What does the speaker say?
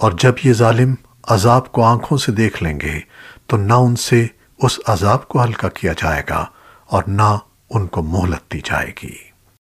اور جب یہ ظالم عذاب کو آنکھوں سے دیکھ لیں گے، تو نہ ان سے اس عذاب کو ہلکا کیا جائے گا اور نہ ان کو مہلت دی جائے گی۔